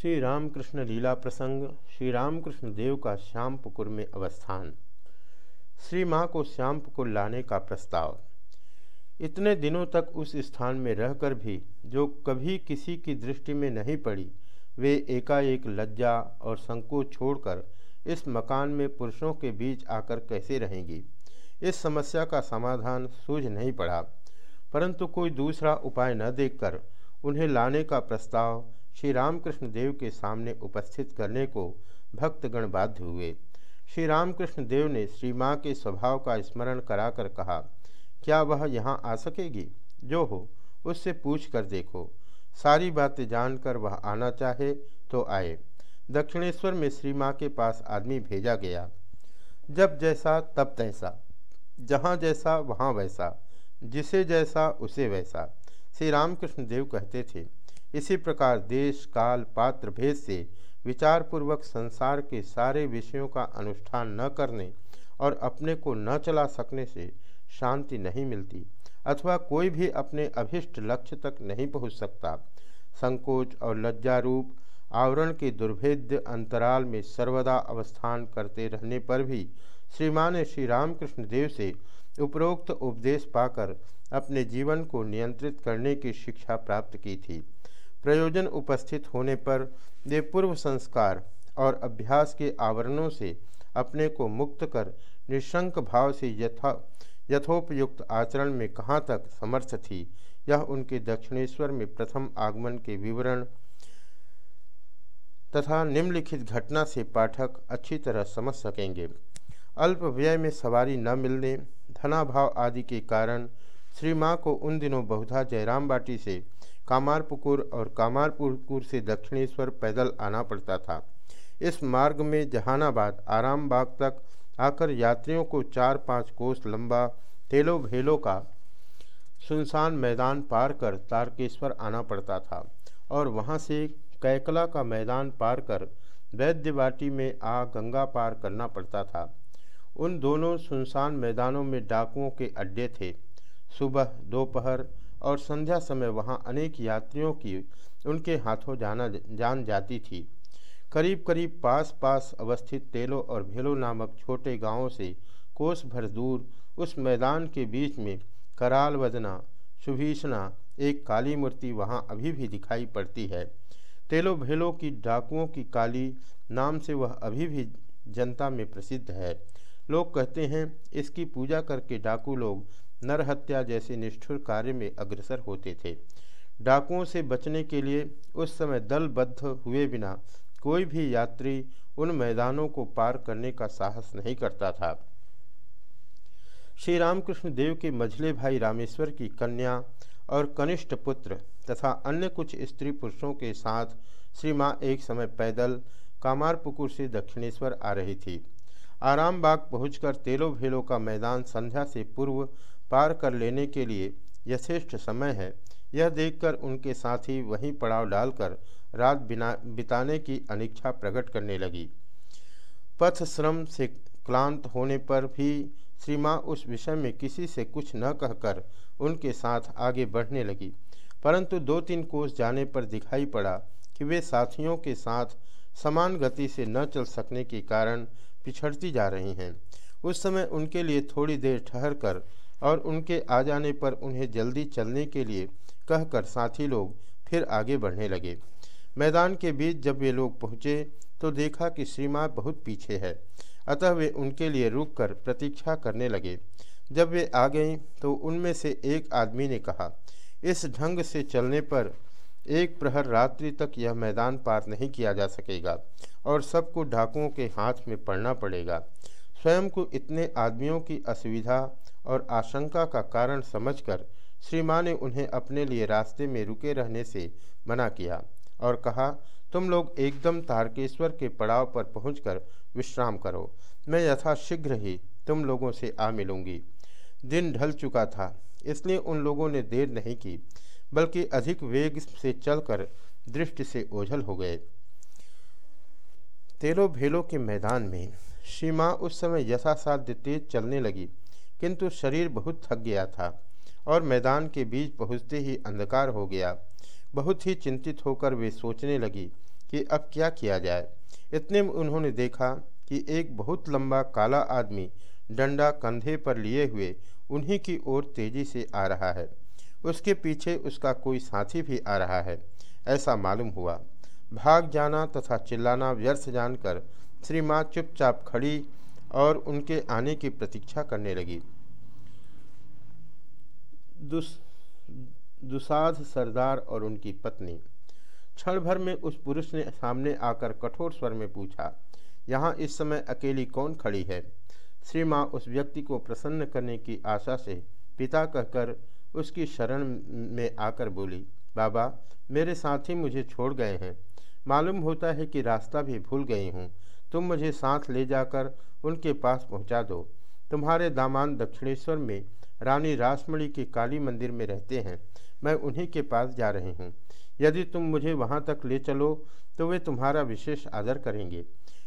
श्री रामकृष्ण लीला प्रसंग श्री रामकृष्ण देव का श्यामपुकुर में अवस्थान। श्री माँ को श्यामपुकुर लाने का प्रस्ताव। इतने दिनों तक उस स्थान में रहकर भी, जो कभी किसी की दृष्टि में नहीं पड़ी, वे एकाएक लज्जा और संकोच छोड़कर इस मकान में पुरुषों के बीच आकर कैसे रहेंगी? इस समस्या का समाधान सूझ नहीं पड़ा। परंतु कोई दूसरा उपाय न देखकर उन्हें लाने का प्रस्ताव श्री रामकृष्ण देव के सामने उपस्थित करने को भक्तगण बाध्य हुए। श्री रामकृष्ण देव ने श्री माँ के स्वभाव का स्मरण कराकर कहा, क्या वह यहाँ आ सकेगी? जो हो, उससे पूछ कर देखो। सारी बातें जानकर वह आना चाहे तो आए। दक्षिणेश्वर में श्री माँ के पास आदमी भेजा गया। जब जैसा, तब तैसा। जहाँ जैसा, वहाँ वैसा। जिसे जैसा, उसे वैसा। श्री रामकृष्ण देव कहते थे इसी प्रकार देश, काल, पात्र, भेद से विचारपूर्वक संसार के सारे विषयों का अनुष्ठान न करने और अपने को न चला सकने से शांति नहीं मिलती, अथवा कोई भी अपने अभिष्ट लक्ष्य तक नहीं पहुँच सकता। संकोच और लज्जारूप आवरण के दुर्भेद्य अंतराल में सर्वदा अवस्थान करते रहने पर भी श्रीमान ने श्री रामकृष्ण देव से उपरोक्त उपदेश पाकर अपने जीवन को नियंत्रित करने की शिक्षा प्राप्त की थी। प्रयोजन उपस्थित होने पर वे पूर्व संस्कार और अभ्यास के आवरणों से अपने को मुक्त कर निशंक भाव से यथा, यथोपयुक्त आचरण में कहाँ तक समर्थ थी, यह उनके दक्षिणेश्वर में प्रथम आगमन के विवरण तथा निम्नलिखित घटना से पाठक अच्छी तरह समझ सकेंगे। अल्प व्यय में सवारी न मिलने, धनाभाव आदि के कारण श्री माँ को उन दिनों बहुधा जयराम बाटी से कामारपुकुर और कामारपुकुर से दक्षिणेश्वर पैदल आना पड़ता था। इस मार्ग में जहानाबाद आराम बाग तक आकर यात्रियों को चार पाँच कोस लंबा तेलो भेलो का सुनसान मैदान पार कर तारकेश्वर आना पड़ता था और वहाँ से कैकला का मैदान पार कर वैद्यवाटी में आ गंगा पार करना पड़ता था। उन दोनों सुनसान मैदानों में डाकुओं के अड्डे थे। सुबह, दोपहर और संध्या समय वहाँ अनेक यात्रियों की उनके हाथों जाना, जान जाती थी। करीब करीब पास पास अवस्थित तेलो और भेलो नामक छोटे गाँवों से कोस भर दूर उस मैदान के बीच में कराल वदना सुभीषणा, एक काली मूर्ति वहाँ अभी भी दिखाई पड़ती है। तेलो भेलो की डाकुओं की काली नाम से वह अभी भी जनता में प्रसिद्ध है। लोग कहते हैं, इसकी पूजा करके डाकू लोग नरहत्या जैसे निष्ठुर कार्य में अग्रसर होते थे। डाकुओं से बचने के लिए उस समय दलबद्ध हुए बिना कोई भी यात्री उन मैदानों को पार करने का साहस नहीं करता था। श्री रामकृष्ण देव के मझले भाई रामेश्वर की कन्या और कनिष्ठ पुत्र तथा अन्य कुछ स्त्री पुरुषों के साथ श्री माँ एक समय पैदल कामारपुकुर से दक्षिणेश्वर आ रही थी। आराम बाग पहुँच तेलो भेलो का मैदान संध्या से पूर्व पार कर लेने के लिए यथेष्ट समय है। यह देखकर उनके साथी वहीं पड़ाव डालकर रात बिना, बिताने की अनिच्छा प्रकट करने लगी। पथ श्रम से क्लांत होने पर भी श्री उस विषय में किसी से कुछ न कहकर उनके साथ आगे बढ़ने लगी। परंतु दो तीन कोस जाने पर दिखाई पड़ा कि वे साथियों के साथ समान गति से न चल सकने के कारण पिछड़ती जा रही हैं। उस समय उनके लिए थोड़ी देर ठहर कर और उनके आ जाने पर उन्हें जल्दी चलने के लिए कहकर साथी लोग फिर आगे बढ़ने लगे। मैदान के बीच जब वे लोग पहुँचे तो देखा कि श्रीमा बहुत पीछे है। अतः वे उनके लिए रुककर प्रतीक्षा करने लगे। जब वे आ गईं तो उनमें से एक आदमी ने कहा, इस ढंग से चलने पर एक प्रहर रात्रि तक यह मैदान पार नहीं किया जा सकेगा और सबको डाकुओं के हाथ में पड़ना पड़ेगा। स्वयं को इतने आदमियों की असुविधा और आशंका का कारण समझकर श्री माँ ने उन्हें अपने लिए रास्ते में रुके रहने से मना किया और कहा, तुम लोग एकदम तारकेश्वर के पड़ाव पर पहुंचकर विश्राम करो। मैं यथाशीघ्र ही तुम लोगों से आ मिलूँगी। दिन ढल चुका था, इसलिए उन लोगों ने देर नहीं की। बल्कि अधिक वेग से चलकर दृष्टि से ओझल हो गए। तेलो भेलो के मैदान में सीमा उस समय यथासाध्य तेज चलने लगी, किंतु शरीर बहुत थक गया था और मैदान के बीच पहुँचते ही अंधकार हो गया। बहुत ही चिंतित होकर वे सोचने लगी कि अब क्या किया जाए। इतने में उन्होंने देखा कि एक बहुत लंबा काला आदमी डंडा कंधे पर लिए हुए उन्हीं की ओर तेज़ी से आ रहा है। उसके पीछे उसका कोई साथी भी आ रहा है। ऐसा मालूम हुआ। भाग जाना तथा चिल्लाना व्यर्थ जानकर श्री माँ चुपचाप खड़ी और उनके आने की प्रतीक्षा करने लगी। दुस, दुसाध सरदार और उनकी पत्नी। क्षण भर में उस पुरुष ने सामने आकर कठोर स्वर में पूछा, यहाँ इस समय अकेली कौन खड़ी है? श्री उस व्यक्ति को प्रसन्न करने की आशा से पिता कहकर उसकी शरण में आकर बोली, बाबा, मेरे साथी मुझे छोड़ गए हैं। मालूम होता है कि रास्ता भी भूल गई हूँ। तुम मुझे साथ ले जाकर उनके पास पहुँचा दो। तुम्हारे दामान दक्षिणेश्वर में रानी रासमणी के काली मंदिर में रहते हैं। मैं उन्हीं के पास जा रही हूँ। यदि तुम मुझे वहाँ तक ले चलो तो वे तुम्हारा विशेष आदर करेंगे।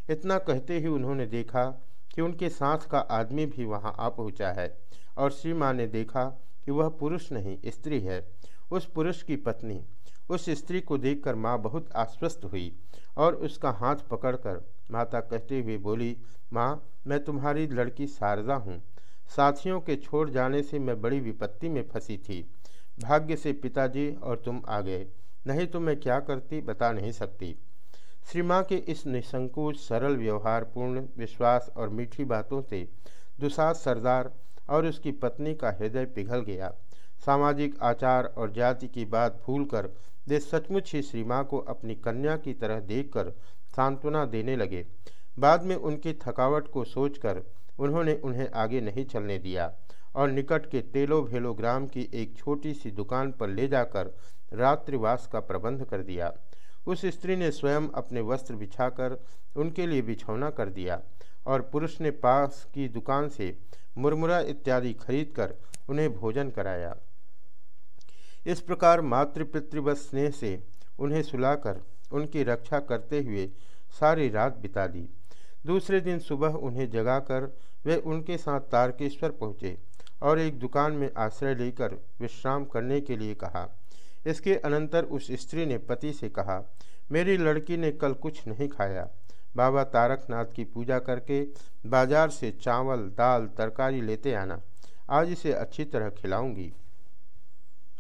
इतना कहते ही उन्होंने देखा कि उनके साथ का आदमी भी वहाँ आ पहुँचा है और श्री माँ ने देखा कि वह पुरुष नहीं, स्त्री है। उस पुरुष की पत्नी, उस स्त्री को देखकर माँ बहुत आश्वस्त हुई और उसका हाथ पकड़कर माता कहते हुए बोली, माँ, मैं तुम्हारी लड़की शारदा हूँ। साथियों के छोड़ जाने से मैं बड़ी विपत्ति में फंसी थी। भाग्य से पिताजी और तुम आ गए। नहीं तो मैं क्या करती बता नहीं सकती। श्री माँ के इस निसंकोच, सरल व्यवहार पूर्ण विश्वास और मीठी बातों से दुसाद सरदार और उसकी पत्नी का हृदय पिघल गया। सामाजिक आचार और जाति की बात भूलकर वे सचमुच ही श्री माँ को अपनी कन्या की तरह देखकर सांत्वना देने लगे। बाद में उनकी थकावट को सोचकर उन्होंने उन्हें आगे नहीं चलने दिया और निकट के तेलो भेलो ग्राम की एक छोटी सी दुकान पर ले जाकर रात्रिवास का प्रबंध कर दिया। उस स्त्री ने स्वयं अपने वस्त्र बिछाकर उनके लिए बिछौना कर दिया। और पुरुष ने पास की दुकान से मुरमुरा इत्यादि खरीदकर उन्हें भोजन कराया। इस प्रकार मातृपितृवत स्नेह से उन्हें सुलाकर उनकी रक्षा करते हुए सारी रात बिता दी। दूसरे दिन सुबह उन्हें जगाकर वे उनके साथ तारकेश्वर पहुँचे और एक दुकान में आश्रय लेकर विश्राम करने के लिए कहा। इसके अनंतर उस स्त्री ने पति से कहा, मेरी लड़की ने कल कुछ नहीं खाया। बाबा तारकनाथ की पूजा करके बाज़ार से चावल, दाल, तरकारी लेते आना। आज इसे अच्छी तरह खिलाऊँगी।